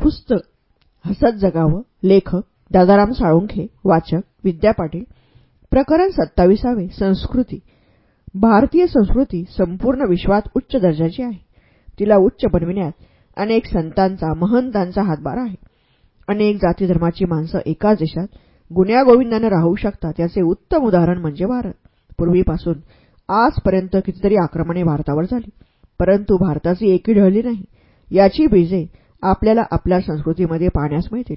पुस्तक हसत जगावं लेखक दादाराम साळुंखे वाचक विद्या पाटील प्रकरण सत्ताविसावे संस्कृती. भारतीय संस्कृती संपूर्ण विश्वात उच्च दर्जाची आहे. तिला उच्च बनविण्यात अनेक संतांचा महंतांचा हातभार आहे. अनेक जातीधर्माची माणसं एकाच देशात गुण्यागोविंदानं राहू शकतात याचे उत्तम उदाहरण म्हणजे भारत. पूर्वीपासून आजपर्यंत कितीतरी आक्रमणे भारतावर झाली परंतु भारताची एकी ढळली नाही. याची बीजे आपल्याला आपल्या संस्कृतीमध्ये पाहण्यास मिळतील.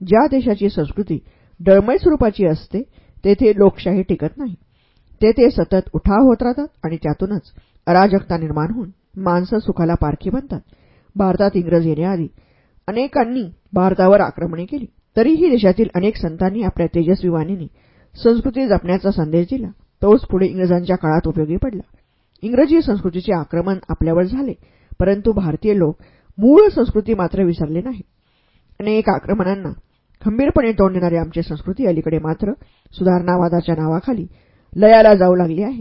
ज्या देशाची संस्कृती डळमळ स्वरूपाची असते तेथे लोकशाही टिकत नाही. तेथे सतत उठाव होत राहतात आणि त्यातूनच अराजकता निर्माण होऊन माणसं सुखाला पारखी बनतात. भारतात इंग्रज येण्याआधी अनेकांनी भारतावर आक्रमणे केली. तरीही देशातील अनेक संतांनी आपल्या तेजस्वी वाणीने संस्कृती जपण्याचा संदेश दिला. तोच पुढे इंग्रजांच्या काळात उपयोगी पडला. इंग्रजी संस्कृतीचे आक्रमण आपल्यावर झाले परंतु भारतीय लोक मूळ संस्कृती मात्र विसरले नाही. अनेक आक्रमणांना खंबीरपणे तोंड देणारी आमची संस्कृती अलीकडे मात्र सुधारणावादाच्या नावाखाली लयाला जाऊ लागली आहे.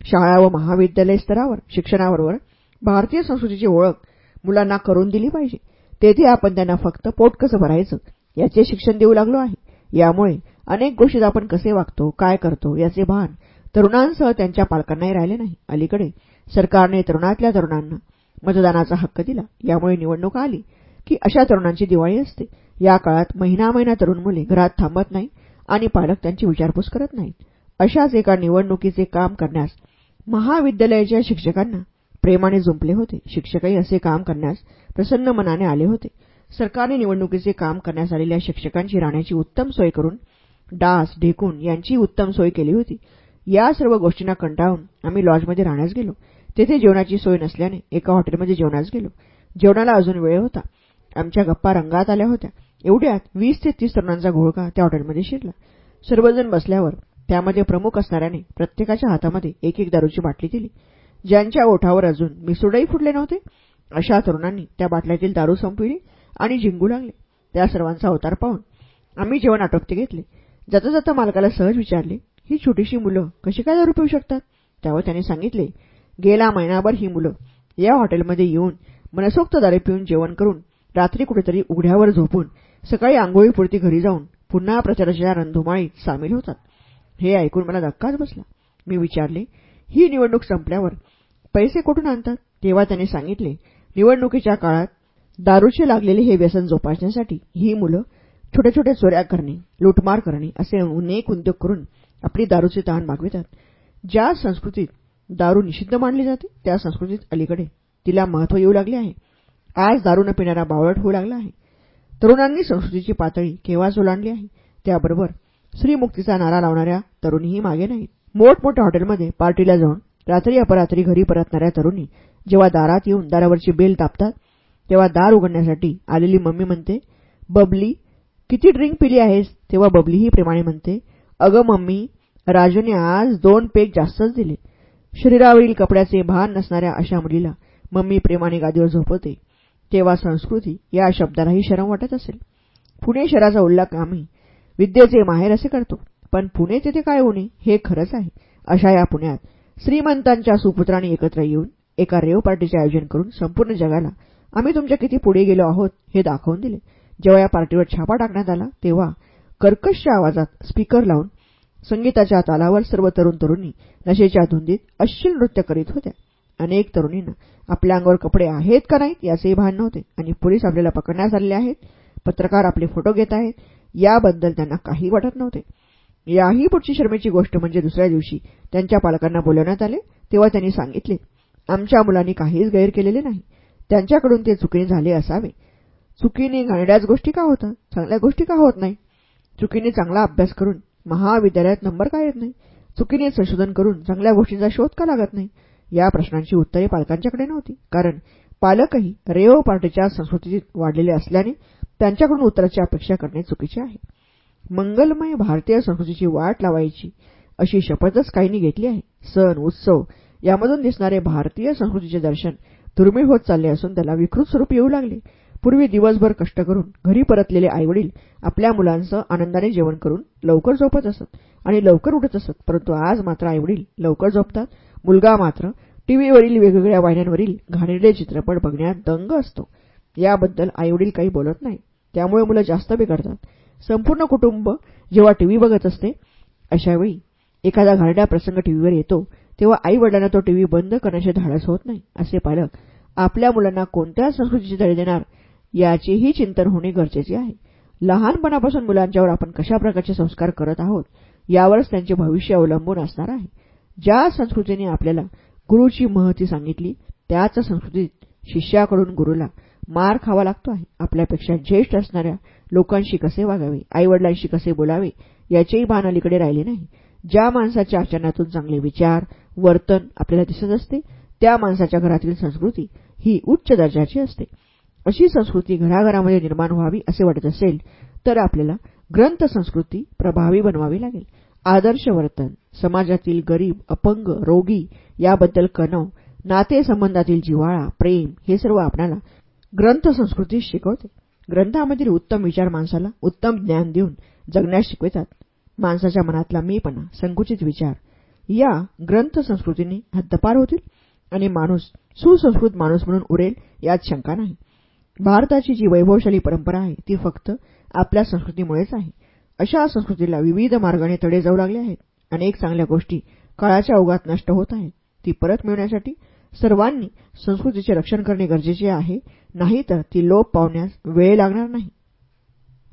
शाळा व महाविद्यालय स्तरावर शिक्षणाबरोबर भारतीय संस्कृतीची ओळख मुलांना करून दिली पाहिजे. तेथे आपण त्यांना फक्त पोट कसं भरायचं याचे शिक्षण देऊ लागलो आहे. यामुळे अनेक गोष्टीत आपण कसे वागतो काय करतो याचे भान तरुणांसह त्यांच्या पालकांनाही राहिले नाही. अलीकडे सरकारने तरुणातल्या तरुणांना मतदानाचा हक्क दिला. यामुळे निवडणूक आली की अशा तरुणांची दिवाळी असते. या काळात महिना महिना तरुण मुले घरात थांबत नाही आणि पालक त्यांची विचारपूस करत नाहीत. अशाच एका निवडणुकीचे काम करण्यास महाविद्यालयाच्या शिक्षकांना प्रेमाने जुंपले होते. शिक्षकही असे काम करण्यास प्रसन्न मनाने आले होते. सरकारने निवडणुकीचे काम करण्यास आलेल्या शिक्षकांची राहण्याची उत्तम सोय करून डास ढेकून यांची उत्तम सोय केली होती. या सर्व गोष्टींना कंटाळून आम्ही लॉजमध्ये राहण्यास गेलो. तेथे जेवणाची सोय नसल्याने एका हॉटेलमध्ये जेवणास गेलो. जेवणाला अजून वेळ होता. आमच्या गप्पा रंगात आल्या होत्या. एवढ्यात वीस ते तीस तरुणांचा घोळका त्या हॉटेलमध्ये शिरला. सर्वजण बसल्यावर त्यामध्ये प्रमुख असणाऱ्याने प्रत्येकाच्या हातामध्ये एक एक दारूची बाटली दिली. ज्यांच्या ओठावर अजून मिसुडही फुटले नव्हते अशा तरुणांनी त्या बाटल्यातील दारू संपविली आणि झिंगू लागले. त्या सर्वांचा अवतार पाहून आम्ही जेवण आटोपते घेतले. जाता जाता मालकाला सहज विचारले ही छोटीशी मुलं कशी काय दारू पिऊ शकतात? त्यावर त्याने सांगितले गेला महिनाभर ही मुलं. या हॉटेलमध्ये येऊन मनसोक्त दारू पिऊन जेवण करून रात्री कुठेतरी उघड्यावर झोपून सकाळी आंघोळीपुरती घरी जाऊन पुन्हा प्रचाराच्या रणधुमाळीत सामील होतात. हे ऐकून मला धक्काच बसला. मी विचारले ही निवडणूक संपल्यावर पैसे कुठून आणतात? तेव्हा त्याने सांगितले निवडणुकीच्या काळात दारूचे लागलेले हे व्यसन जोपासण्यासाठी ही मुलं छोट्या छोट्या चोऱ्या करणे लुटमार करणे असे अनेक उद्योग करून आपली दारूचे तहान मागवितात. ज्या संस्कृतीत दारू निषिद्ध मानली जाते त्या संस्कृतीत अलीकडे तिला महत्त्व येऊ लागले आहे. आज दारू न पिणारा बावळट होऊ लागला आहे. तरुणांनी संस्कृतीची पातळी केव्हाच ओलांडली आहे त्याबरोबर श्रीमुक्तीचा नारा लावणाऱ्या तरुणीही मागे नाहीत. मोठमोठ्या हॉटेलमध्ये पार्टीला जाऊन रात्री अपरात्री घरी परतणाऱ्या तरुणी जेव्हा दारात येऊन दारावरची बेल तापतात तेव्हा दार उघडण्यासाठी आलेली मम्मी म्हणते बबली किती ड्रिंक पिली आहेस? तेव्हा बबलीही प्रेमाने म्हणते अगं मम्मी राजूने आज दोन पेक जास्तच दिले. शरीरावरील कपड्याचे भान नसणाऱ्या अशा मुलीला मम्मी प्रेमाने गादीवर झोपवते. तेव्हा संस्कृती या शब्दालाही शरम वाटत असेल. पुणे शहराचा उल्लेख आम्ही विद्येचे माहेर असे करतो. पण पुणे तेथे काय होणे हे खरंच आहे. अशा या पुण्यात श्रीमंतांच्या सुपुत्रांनी एकत्र येऊन एका रेव पार्टीचे आयोजन करून संपूर्ण जगाला आम्ही तुमच्या किती पुढे गेलो आहोत हे दाखवून दिले. जेव्हा या पार्टीवर छापा टाकण्यात आला तेव्हा कर्कशच्या आवाजात स्पीकर लावून संगीताच्या तालावर सर्व तरुण तरुणी नशेच्या धुंदीत अश्लील नृत्य करीत होत्या. अनेक तरुणींना आपल्या अंगावर कपडे आहेत का नाहीत याचेही भान नव्हते आणि पोलीस आपल्याला पकडण्यास आलेले आहेत. पत्रकार आपले फोटो घेत आहेत. याबद्दल त्यांना काही वाटत नव्हते. याही पुढची शर्मेची गोष्ट म्हणजे दुसऱ्या दिवशी त्यांच्या पालकांना बोलवण्यात आले. तेव्हा त्यांनी सांगितले आमच्या मुलांनी काहीच गैर केलेले नाही. त्यांच्याकडून ते चुकीने झाले असावे. चुकीने घाणड्याच गोष्टी का होतात? चांगल्या गोष्टी का होत नाही? चुकीने चांगला अभ्यास करून महाविद्यालयात नंबर का येत नाही? चुकीने संशोधन करून चांगल्या गोष्टींचा शोध का लागत नाही? या प्रश्नांची उत्तरे पालकांच्याकडे नव्हती. कारण पालकही रेओ पार्टीच्या संस्कृतीत वाढलेले असल्याने त्यांच्याकडून उत्तराची अपेक्षा करणे चुकीचे आहे. मंगलमय भारतीय संस्कृतीची वाट लावायची अशी शपथच काहींनी घेतली आहे. सण उत्सव यामधून दिसणारे भारतीय संस्कृतीचे दर्शन दुर्मिळ होत चालले असून त्याला विकृत स्वरूप येऊ लागले. पूर्वी दिवसभर कष्ट करून घरी परतलेले आईवडील आपल्या मुलांसह आनंदाने जेवण करून लवकर झोपत असत आणि लवकर उठत असत परंतु आज मात्र आईवडील लवकर झोपतात. मुलगा मात्र टीव्हीवरील वेगवेगळ्या वाहिन्यांवरील घाणेरडे चित्रपट बघण्यात दंग असतो. याबद्दल आईवडील काही बोलत नाही. त्यामुळे मुलं जास्त बिघडतात. संपूर्ण कुटुंब जेव्हा टीव्ही बघत असते अशावेळी एखादा घाणेरडा प्रसंग टीव्हीवर येतो तेव्हा आई वडिलांना तो टीव्ही बंद करण्याचे धाडस होत नाही असे पालक आपल्या मुलांना कोणत्या संस्कृतीची धडे देणार? याचेही चिंतन होणे गरजेचे आहे. लहानपणापासून मुलांच्यावर आपण कशा प्रकारचे संस्कार करत आहोत यावरच त्यांचे भविष्य अवलंबून असणार आहे. ज्या संस्कृतीने आपल्याला गुरुची महती सांगितली त्याच संस्कृतीत शिष्याकडून गुरुला मार खावा लागतो आहे. आपल्यापेक्षा ज्येष्ठ असणाऱ्या लोकांशी कसे वागावे आईवडिलांशी कसे बोलावे याचेही भान अलीकडे राहिले नाही. ज्या माणसाच्या आचरणातून चांगले विचार वर्तन आपल्याला दिसत असते त्या माणसाच्या घरातील संस्कृती ही उच्च दर्जाची असते. अशी संस्कृती घराघरामध्ये निर्माण व्हावी असे वाटत असेल तर आपल्याला ग्रंथ संस्कृती प्रभावी बनवावी लागेल. आदर्श वर्तन समाजातील गरीब अपंग रोगी याबद्दल कणव नातेसंबंधातील जिव्हाळा प्रेम हे सर्व आपणाला ग्रंथ संस्कृती शिकवते. ग्रंथामधील उत्तम विचार माणसाला उत्तम ज्ञान देऊन जगण्यास शिकवितात. माणसाच्या मनातला मीपणा संकुचित विचार या ग्रंथ संस्कृतीने हद्दपार होतील आणि माणूस सुसंस्कृत माणूस म्हणून उरेल यात शंका नाही. भारताची जी वैभवशाली परंपरा आहे ती फक्त आपल्या संस्कृतीमुळेच आहे. अशा संस्कृतीला विविध मार्गाने तडे जाऊ लागले आहेत. अनेक चांगल्या गोष्टी काळाच्या ओघात नष्ट होत आहेत. ती परत मिळवण्यासाठी सर्वांनी संस्कृतीचे रक्षण करणे गरजेचे आहे. नाहीतर ती लोप पावण्यास वेळ लागणार नाही.